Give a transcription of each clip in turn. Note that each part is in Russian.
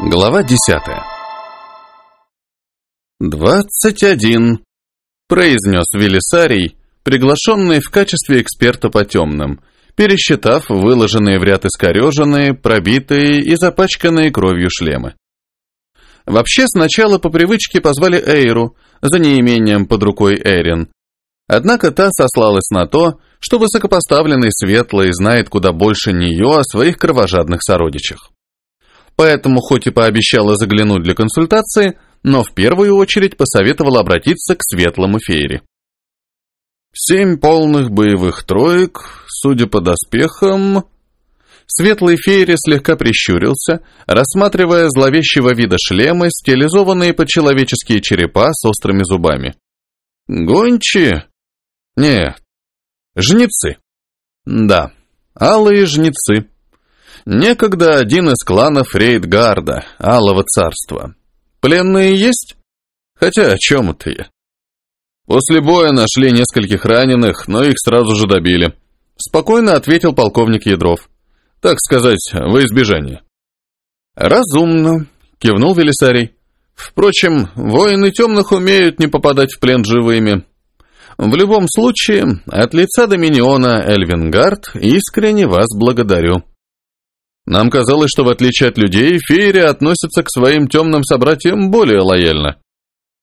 Глава десятая. «Двадцать один», — произнес Велисарий, приглашенный в качестве эксперта по темным, пересчитав выложенные в ряд искореженные, пробитые и запачканные кровью шлемы. Вообще, сначала по привычке позвали Эйру, за неимением под рукой Эрин. Однако та сослалась на то, что высокопоставленный Светлый знает куда больше нее о своих кровожадных сородичах поэтому хоть и пообещала заглянуть для консультации, но в первую очередь посоветовала обратиться к светлому феере. Семь полных боевых троек, судя по доспехам... Светлый феере слегка прищурился, рассматривая зловещего вида шлемы, стилизованные под человеческие черепа с острыми зубами. Гончи? Нет. Жнецы. Да, алые жнецы. Некогда один из кланов Рейдгарда, Алого Царства. Пленные есть? Хотя о чем это я? После боя нашли нескольких раненых, но их сразу же добили. Спокойно ответил полковник Ядров. Так сказать, во избежание. Разумно, кивнул Велисарий. Впрочем, воины темных умеют не попадать в плен живыми. В любом случае, от лица Доминиона Эльвингард искренне вас благодарю. Нам казалось, что в отличие от людей, феери относятся к своим темным собратьям более лояльно.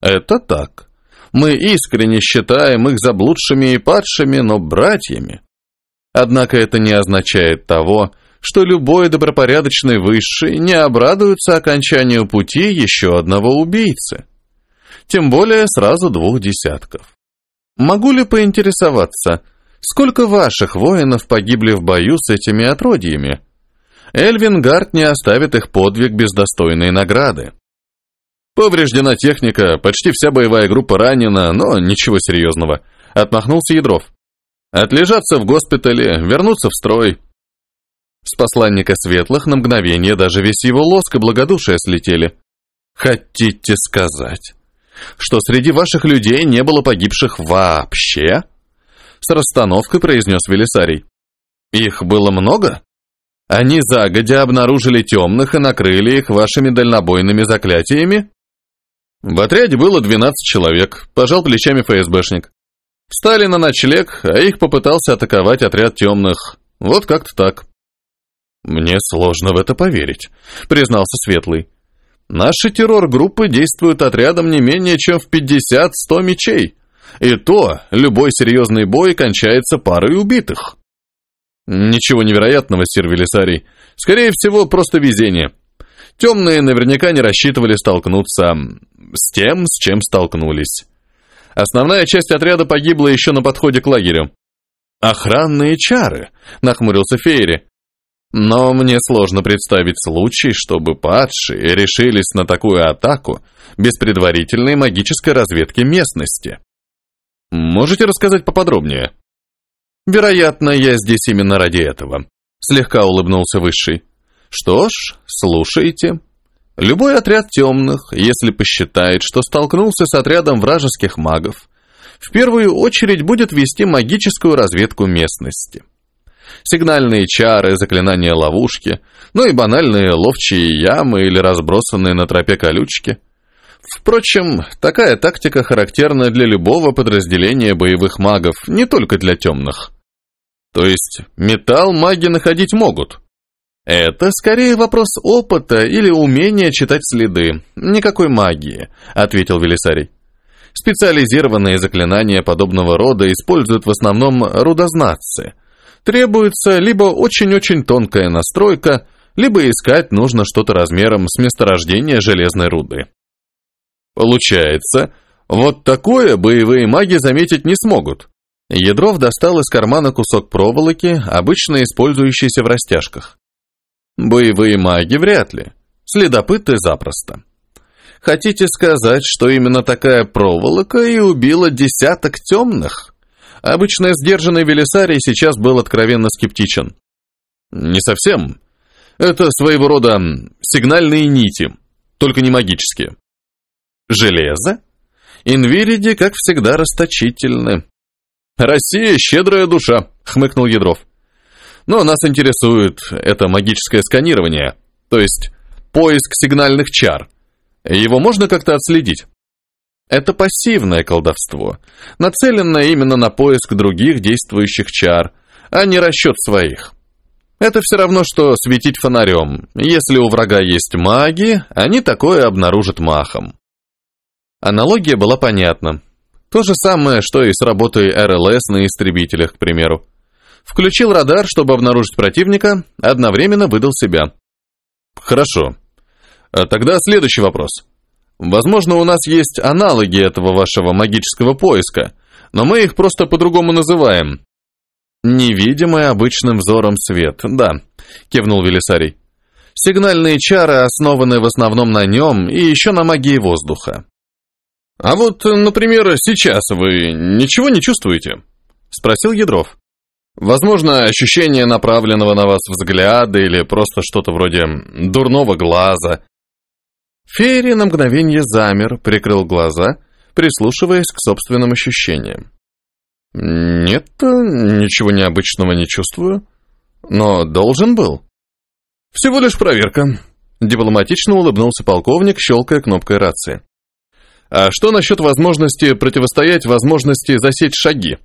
Это так. Мы искренне считаем их заблудшими и падшими, но братьями. Однако это не означает того, что любой добропорядочный высший не обрадуется окончанию пути еще одного убийцы. Тем более сразу двух десятков. Могу ли поинтересоваться, сколько ваших воинов погибли в бою с этими отродьями? Эльвингард не оставит их подвиг без достойной награды. Повреждена техника, почти вся боевая группа ранена, но ничего серьезного. Отмахнулся Ядров. Отлежаться в госпитале, вернуться в строй. С посланника Светлых на мгновение даже весь его лоск и благодушие слетели. Хотите сказать, что среди ваших людей не было погибших вообще? С расстановкой произнес Велисарий. Их было много? Они загодя обнаружили темных и накрыли их вашими дальнобойными заклятиями? В отряде было 12 человек, пожал плечами ФСБшник. Встали на ночлег, а их попытался атаковать отряд темных. Вот как-то так. Мне сложно в это поверить, признался Светлый. Наши террор-группы действуют отрядом не менее чем в 50-100 мечей. И то любой серьезный бой кончается парой убитых. Ничего невероятного, сир Велисарий. Скорее всего, просто везение. Темные наверняка не рассчитывали столкнуться с тем, с чем столкнулись. Основная часть отряда погибла еще на подходе к лагерю. «Охранные чары», — нахмурился Фейри. «Но мне сложно представить случай, чтобы падшие решились на такую атаку без предварительной магической разведки местности. Можете рассказать поподробнее?» Вероятно, я здесь именно ради этого. Слегка улыбнулся Высший. Что ж, слушайте. Любой отряд темных, если посчитает, что столкнулся с отрядом вражеских магов, в первую очередь будет вести магическую разведку местности. Сигнальные чары, заклинания ловушки, ну и банальные ловчие ямы или разбросанные на тропе колючки. Впрочем, такая тактика характерна для любого подразделения боевых магов, не только для темных. То есть металл маги находить могут. Это скорее вопрос опыта или умения читать следы. Никакой магии, ответил Велисарий. Специализированные заклинания подобного рода используют в основном рудознатцы. Требуется либо очень-очень тонкая настройка, либо искать нужно что-то размером с месторождения железной руды. Получается, вот такое боевые маги заметить не смогут. Ядров достал из кармана кусок проволоки, обычно использующийся в растяжках. Боевые маги вряд ли, следопыты запросто. Хотите сказать, что именно такая проволока и убила десяток темных? Обычно сдержанный Велисарий сейчас был откровенно скептичен. Не совсем. Это своего рода сигнальные нити, только не магические. Железо? Инвириди, как всегда, расточительны. «Россия — щедрая душа», — хмыкнул Ядров. «Но нас интересует это магическое сканирование, то есть поиск сигнальных чар. Его можно как-то отследить? Это пассивное колдовство, нацеленное именно на поиск других действующих чар, а не расчет своих. Это все равно, что светить фонарем. Если у врага есть маги, они такое обнаружат махом. Аналогия была понятна. То же самое, что и с работой РЛС на истребителях, к примеру. Включил радар, чтобы обнаружить противника, одновременно выдал себя. Хорошо. А тогда следующий вопрос. Возможно, у нас есть аналоги этого вашего магического поиска, но мы их просто по-другому называем. Невидимый обычным взором свет, да, кивнул Велисарий. Сигнальные чары основаны в основном на нем и еще на магии воздуха. А вот, например, сейчас вы ничего не чувствуете? Спросил Ядров. Возможно, ощущение направленного на вас взгляда или просто что-то вроде дурного глаза. Ферри на мгновение замер, прикрыл глаза, прислушиваясь к собственным ощущениям. «Нет, ничего необычного не чувствую, но должен был». «Всего лишь проверка», — дипломатично улыбнулся полковник, щелкая кнопкой рации. «А что насчет возможности противостоять возможности засечь шаги?»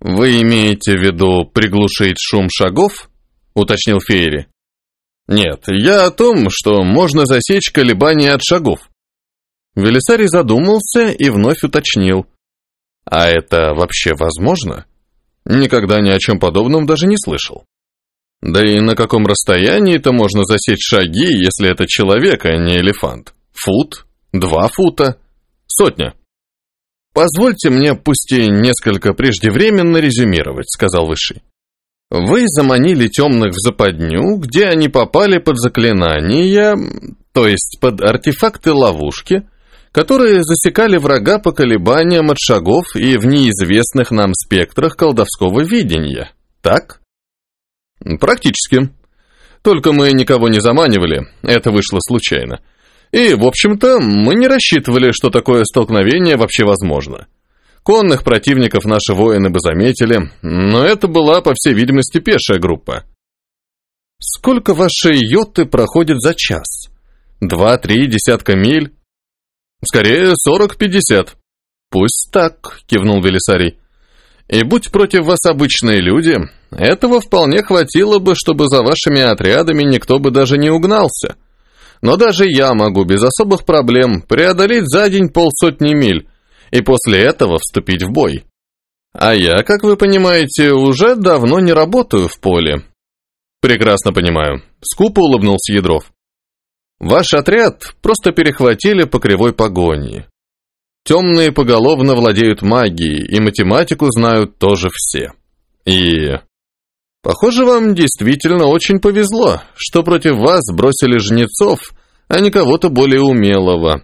«Вы имеете в виду приглушить шум шагов?» — уточнил Фейри. «Нет, я о том, что можно засечь колебания от шагов». Велисарий задумался и вновь уточнил. «А это вообще возможно?» Никогда ни о чем подобном даже не слышал. Да и на каком расстоянии-то можно засечь шаги, если это человек, а не элефант? Фут? Два фута? Сотня? «Позвольте мне, пусть и несколько преждевременно резюмировать», — сказал Высший. «Вы заманили темных в западню, где они попали под заклинания, то есть под артефакты-ловушки, которые засекали врага по колебаниям от шагов и в неизвестных нам спектрах колдовского видения. Так?» «Практически. Только мы никого не заманивали, это вышло случайно». И, в общем-то, мы не рассчитывали, что такое столкновение вообще возможно. Конных противников наши воины бы заметили, но это была, по всей видимости, пешая группа. Сколько ваши йоты проходят за час? Два-три десятка миль? Скорее, сорок-пятьдесят. Пусть так, кивнул Велисарий. И будь против вас обычные люди, этого вполне хватило бы, чтобы за вашими отрядами никто бы даже не угнался. Но даже я могу без особых проблем преодолеть за день полсотни миль и после этого вступить в бой. А я, как вы понимаете, уже давно не работаю в поле. Прекрасно понимаю. Скупо улыбнулся Ядров. Ваш отряд просто перехватили по кривой погони. Темные поголовно владеют магией, и математику знают тоже все. И Похоже, вам действительно очень повезло, что против вас бросили жнецов, а не кого-то более умелого.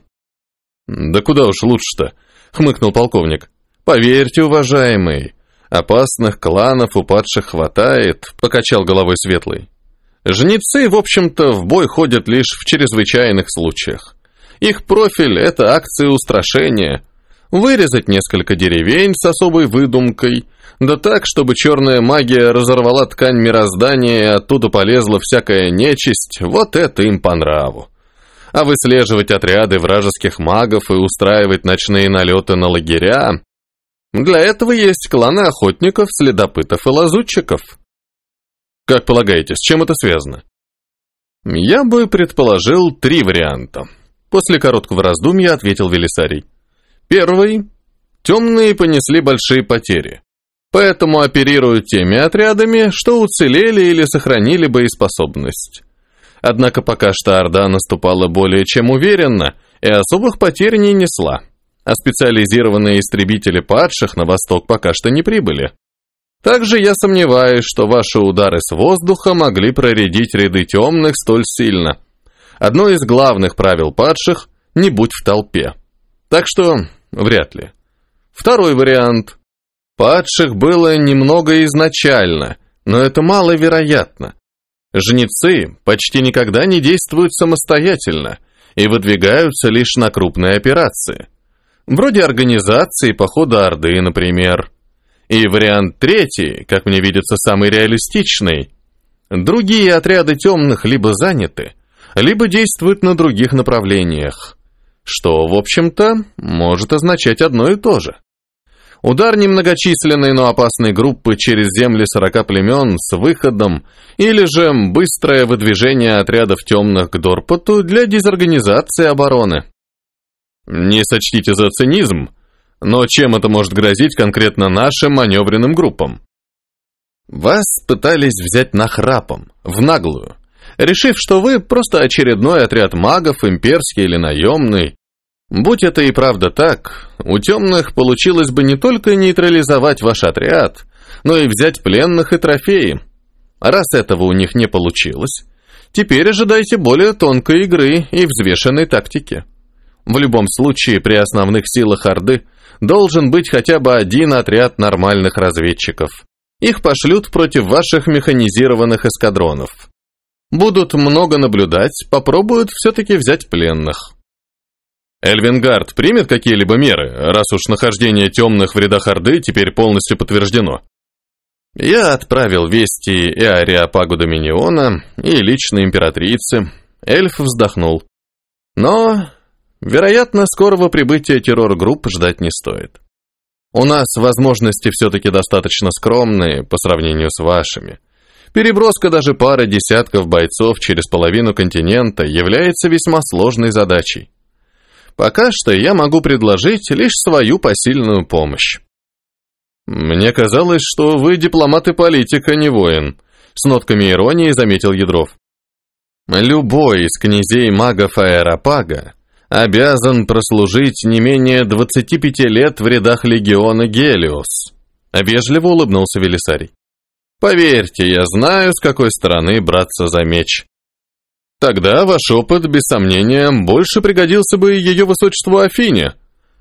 Да куда уж лучше-то, хмыкнул полковник. Поверьте, уважаемый, опасных кланов у падших хватает, покачал головой светлый. Жнецы, в общем-то, в бой ходят лишь в чрезвычайных случаях. Их профиль – это акции устрашения. Вырезать несколько деревень с особой выдумкой – да так, чтобы черная магия разорвала ткань мироздания и оттуда полезла всякая нечисть, вот это им по нраву. А выслеживать отряды вражеских магов и устраивать ночные налеты на лагеря... Для этого есть кланы охотников, следопытов и лазутчиков. Как полагаете, с чем это связано? Я бы предположил три варианта. После короткого раздумья ответил Велисарий. Первый. Темные понесли большие потери поэтому оперируют теми отрядами, что уцелели или сохранили боеспособность. Однако пока что Орда наступала более чем уверенно и особых потерь не несла, а специализированные истребители падших на восток пока что не прибыли. Также я сомневаюсь, что ваши удары с воздуха могли проредить ряды темных столь сильно. Одно из главных правил падших – не будь в толпе. Так что вряд ли. Второй вариант – Падших было немного изначально, но это маловероятно. Жнецы почти никогда не действуют самостоятельно и выдвигаются лишь на крупные операции. Вроде организации похода Орды, например. И вариант третий, как мне видится, самый реалистичный. Другие отряды темных либо заняты, либо действуют на других направлениях, что, в общем-то, может означать одно и то же. Удар немногочисленной, но опасной группы через земли сорока племен с выходом, или же быстрое выдвижение отрядов темных к Дорпоту для дезорганизации обороны. Не сочтите за цинизм, но чем это может грозить конкретно нашим маневренным группам? Вас пытались взять нахрапом, в наглую, решив, что вы просто очередной отряд магов, имперский или наемный, Будь это и правда так, у темных получилось бы не только нейтрализовать ваш отряд, но и взять пленных и трофеи. Раз этого у них не получилось, теперь ожидайте более тонкой игры и взвешенной тактики. В любом случае, при основных силах Орды должен быть хотя бы один отряд нормальных разведчиков. Их пошлют против ваших механизированных эскадронов. Будут много наблюдать, попробуют все-таки взять пленных. Эльвингард примет какие-либо меры, раз уж нахождение темных в рядах Орды теперь полностью подтверждено? Я отправил вести и Ариапагу Доминиона, и лично императрице. Эльф вздохнул. Но, вероятно, скорого прибытия террор-групп ждать не стоит. У нас возможности все-таки достаточно скромные по сравнению с вашими. Переброска даже пары десятков бойцов через половину континента является весьма сложной задачей. Пока что я могу предложить лишь свою посильную помощь. Мне казалось, что вы дипломат и политик, а не воин, с нотками иронии заметил Ядров. Любой из князей магов Аэропага обязан прослужить не менее 25 лет в рядах легиона Гелиос. Вежливо улыбнулся Велисарий. Поверьте, я знаю, с какой стороны браться за меч. Тогда ваш опыт, без сомнения, больше пригодился бы ее высочеству Афине,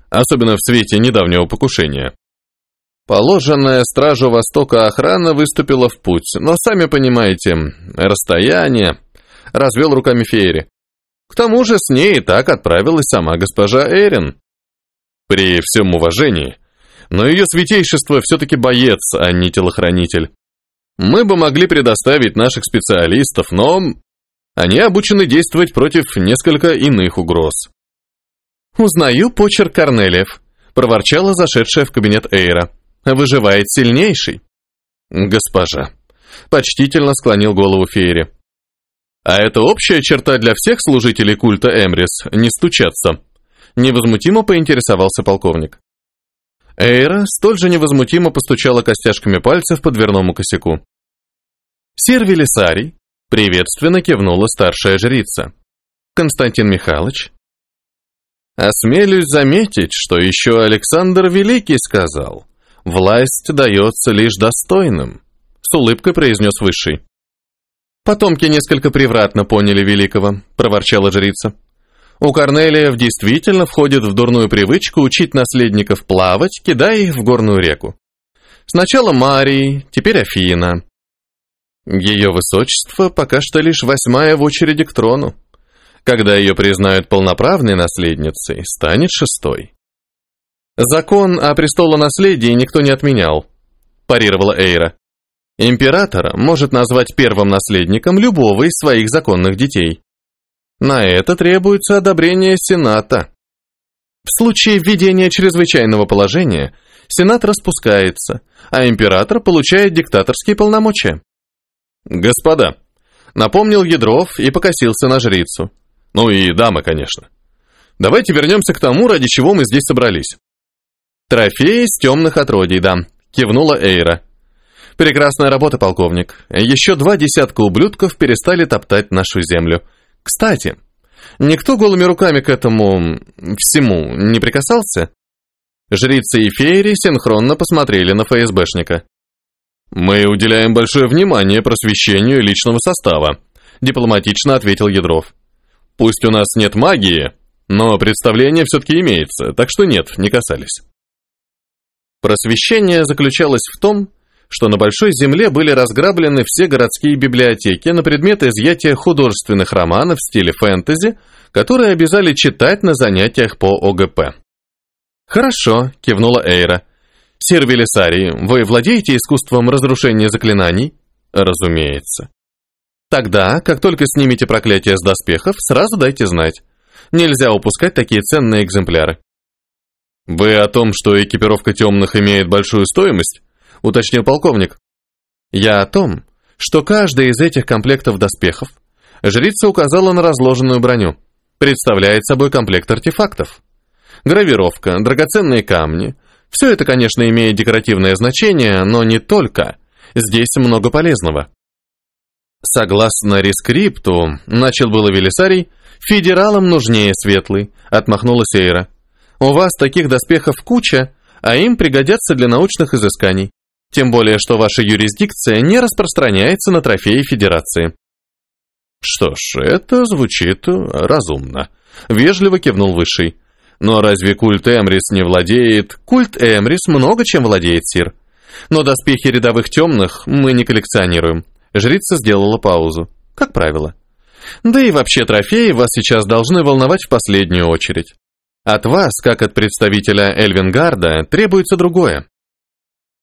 особенно в свете недавнего покушения. Положенная стражу Востока охрана выступила в путь, но, сами понимаете, расстояние... Развел руками Фейри. К тому же с ней и так отправилась сама госпожа Эрин. При всем уважении, но ее святейшество все-таки боец, а не телохранитель. Мы бы могли предоставить наших специалистов, но они обучены действовать против несколько иных угроз. «Узнаю почерк Корнелиев», — проворчала зашедшая в кабинет Эйра. «Выживает сильнейший». «Госпожа», — почтительно склонил голову Фейри. «А это общая черта для всех служителей культа Эмрис, не стучаться», — невозмутимо поинтересовался полковник. Эйра столь же невозмутимо постучала костяшками пальцев по дверному косяку. Сир Велисарий, Приветственно кивнула старшая жрица. Константин Михайлович. Осмелюсь заметить, что еще Александр Великий сказал, власть дается лишь достойным, с улыбкой произнес Высший. Потомки несколько превратно поняли Великого, проворчала жрица. У Корнелиев действительно входит в дурную привычку учить наследников плавать, кидая их в горную реку. Сначала Марий, теперь Афина. Ее высочество пока что лишь восьмая в очереди к трону. Когда ее признают полноправной наследницей, станет шестой. Закон о престолонаследии никто не отменял, парировала Эйра. Императора может назвать первым наследником любого из своих законных детей. На это требуется одобрение Сената. В случае введения чрезвычайного положения Сенат распускается, а император получает диктаторские полномочия. «Господа», — напомнил Ядров и покосился на жрицу. «Ну и дамы, конечно. Давайте вернемся к тому, ради чего мы здесь собрались». «Трофеи с темных отродий, да», — кивнула Эйра. «Прекрасная работа, полковник. Еще два десятка ублюдков перестали топтать нашу землю. Кстати, никто голыми руками к этому... всему не прикасался?» Жрицы и феери синхронно посмотрели на ФСБшника. «Мы уделяем большое внимание просвещению личного состава», дипломатично ответил Ядров. «Пусть у нас нет магии, но представление все-таки имеется, так что нет, не касались». Просвещение заключалось в том, что на Большой Земле были разграблены все городские библиотеки на предмет изъятия художественных романов в стиле фэнтези, которые обязали читать на занятиях по ОГП. «Хорошо», — кивнула Эйра. «Сир Велисарий, вы владеете искусством разрушения заклинаний?» «Разумеется». Тогда, как только снимете проклятие с доспехов, сразу дайте знать. Нельзя упускать такие ценные экземпляры. «Вы о том, что экипировка темных имеет большую стоимость?» — уточнил полковник. «Я о том, что каждый из этих комплектов доспехов жрица указала на разложенную броню, представляет собой комплект артефактов. Гравировка, драгоценные камни — все это, конечно, имеет декоративное значение, но не только. Здесь много полезного. Согласно рескрипту, начал было Велисарий, федералам нужнее светлый, отмахнулась Эйра. У вас таких доспехов куча, а им пригодятся для научных изысканий. Тем более, что ваша юрисдикция не распространяется на трофеи Федерации. Что ж, это звучит разумно. Вежливо кивнул Высший. Но разве культ Эмрис не владеет? Культ Эмрис много чем владеет, Сир. Но доспехи рядовых темных мы не коллекционируем. Жрица сделала паузу. Как правило. Да и вообще трофеи вас сейчас должны волновать в последнюю очередь. От вас, как от представителя Эльвингарда, требуется другое.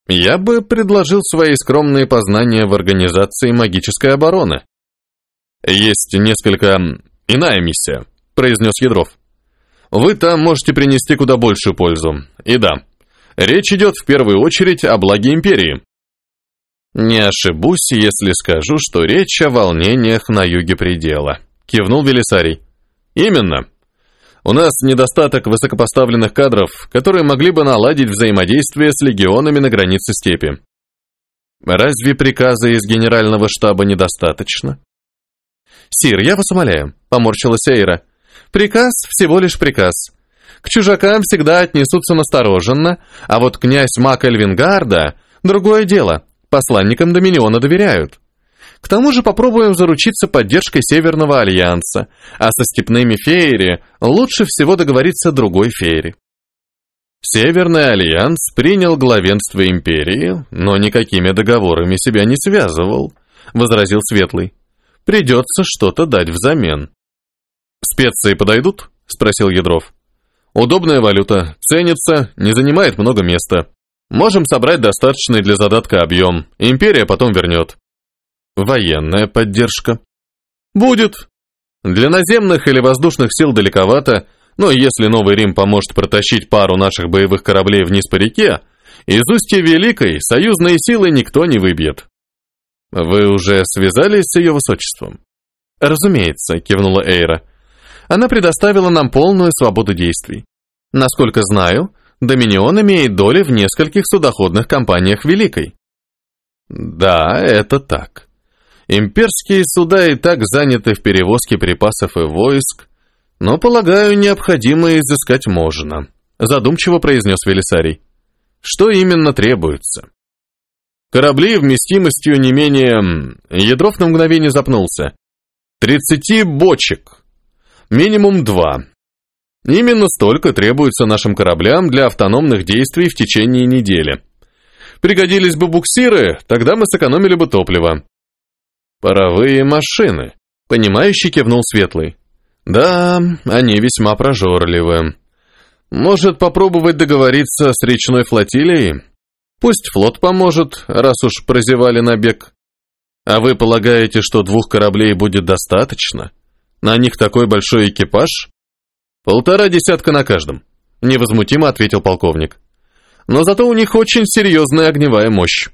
Я бы предложил свои скромные познания в организации магической обороны. Есть несколько иная миссия, произнес Ядров. Вы там можете принести куда большую пользу. И да, речь идет в первую очередь о благе империи. «Не ошибусь, если скажу, что речь о волнениях на юге предела», — кивнул Велисарий. «Именно. У нас недостаток высокопоставленных кадров, которые могли бы наладить взаимодействие с легионами на границе степи. Разве приказа из генерального штаба недостаточно?» «Сир, я вас умоляю», — поморщилась Эйра. «Приказ всего лишь приказ. К чужакам всегда отнесутся настороженно, а вот князь Мак Эльвингарда — другое дело. Посланникам Доминиона доверяют. К тому же попробуем заручиться поддержкой Северного Альянса, а со степными феери лучше всего договориться другой феери. Северный Альянс принял главенство империи, но никакими договорами себя не связывал, возразил Светлый. Придется что-то дать взамен. Специи подойдут? спросил Ядров. Удобная валюта, ценится, не занимает много места. Можем собрать достаточный для задатка объем. Империя потом вернет. Военная поддержка. Будет. Для наземных или воздушных сил далековато, но если Новый Рим поможет протащить пару наших боевых кораблей вниз по реке, из устья Великой союзные силы никто не выбьет. Вы уже связались с ее высочеством? Разумеется, кивнула Эйра. Она предоставила нам полную свободу действий. Насколько знаю, Доминион имеет доли в нескольких судоходных компаниях Великой. Да, это так. Имперские суда и так заняты в перевозке припасов и войск, но, полагаю, необходимо изыскать можно, задумчиво произнес Велисарий. Что именно требуется? Корабли вместимостью не менее... Ядров на мгновение запнулся. Тридцати бочек. Минимум два. Именно столько требуется нашим кораблям для автономных действий в течение недели. Пригодились бы буксиры, тогда мы сэкономили бы топливо. Паровые машины, понимающий кивнул Светлый. Да, они весьма прожорливы. Может попробовать договориться с речной флотилией? Пусть флот поможет, раз уж прозевали набег. А вы полагаете, что двух кораблей будет достаточно? На них такой большой экипаж? «Полтора десятка на каждом», — невозмутимо ответил полковник. «Но зато у них очень серьезная огневая мощь».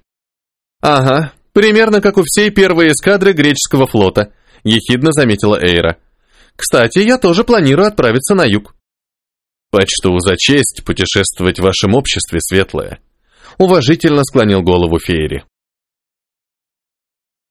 «Ага, примерно как у всей первой эскадры греческого флота», — ехидно заметила Эйра. «Кстати, я тоже планирую отправиться на юг». «Почту за честь путешествовать в вашем обществе, светлое», — уважительно склонил голову Фейри.